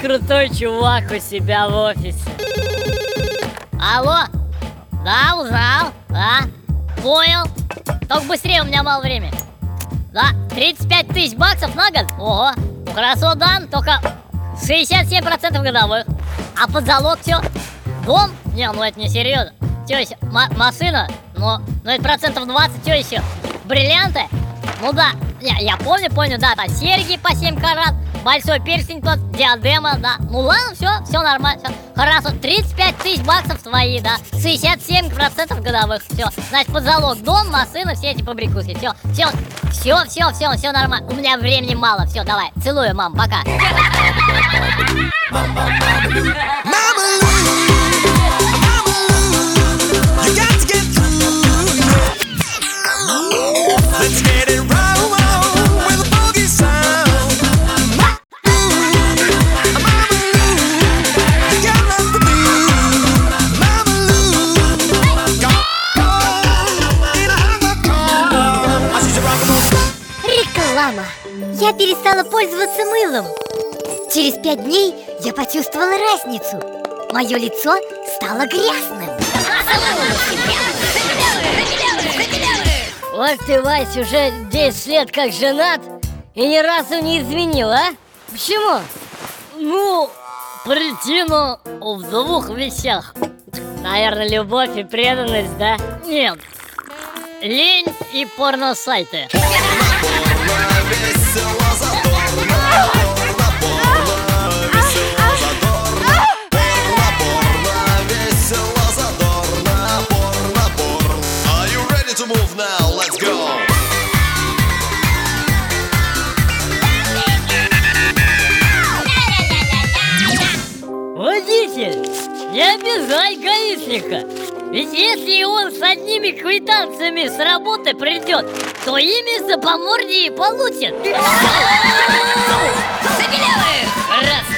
крутой чувак у себя в офисе. Алло? Да, узнал? Да? Понял? Только быстрее, у меня мало времени. Да, 35 тысяч баксов на год? Ого, хорошо дан, только 67% годовых. А под залог все? Дом? Не, ну это не серьезно. М- машина? Ну, ну это процентов 20, что еще? Бриллианты? Ну да, я, я помню, помню, да, там серьги по 7 карат, большой перстень тот, диадема, да. Ну ладно, все, все нормально, все. Хорошо, 35 тысяч баксов твои, да. 67% годовых, все. Значит, под залог дом, машина, все эти побрякушки, все, все, все, все, все, все нормально. У меня времени мало, все, давай, целую, мам, пока. Реклама. Я перестала пользоваться мылом. Через пять дней я почувствовала разницу. Мое лицо стало грязным. Вот ты, Вась, уже 10 лет как женат и ни разу не изменил, а? Почему? Ну, причина в двух вещах. Наверное, любовь и преданность, да? Нет. Лень и порносайты. Водитель, не обижай гаишника. Ведь если он с одними квитанциями с работы придет, то ими за помордии получит. Забелевых! Раз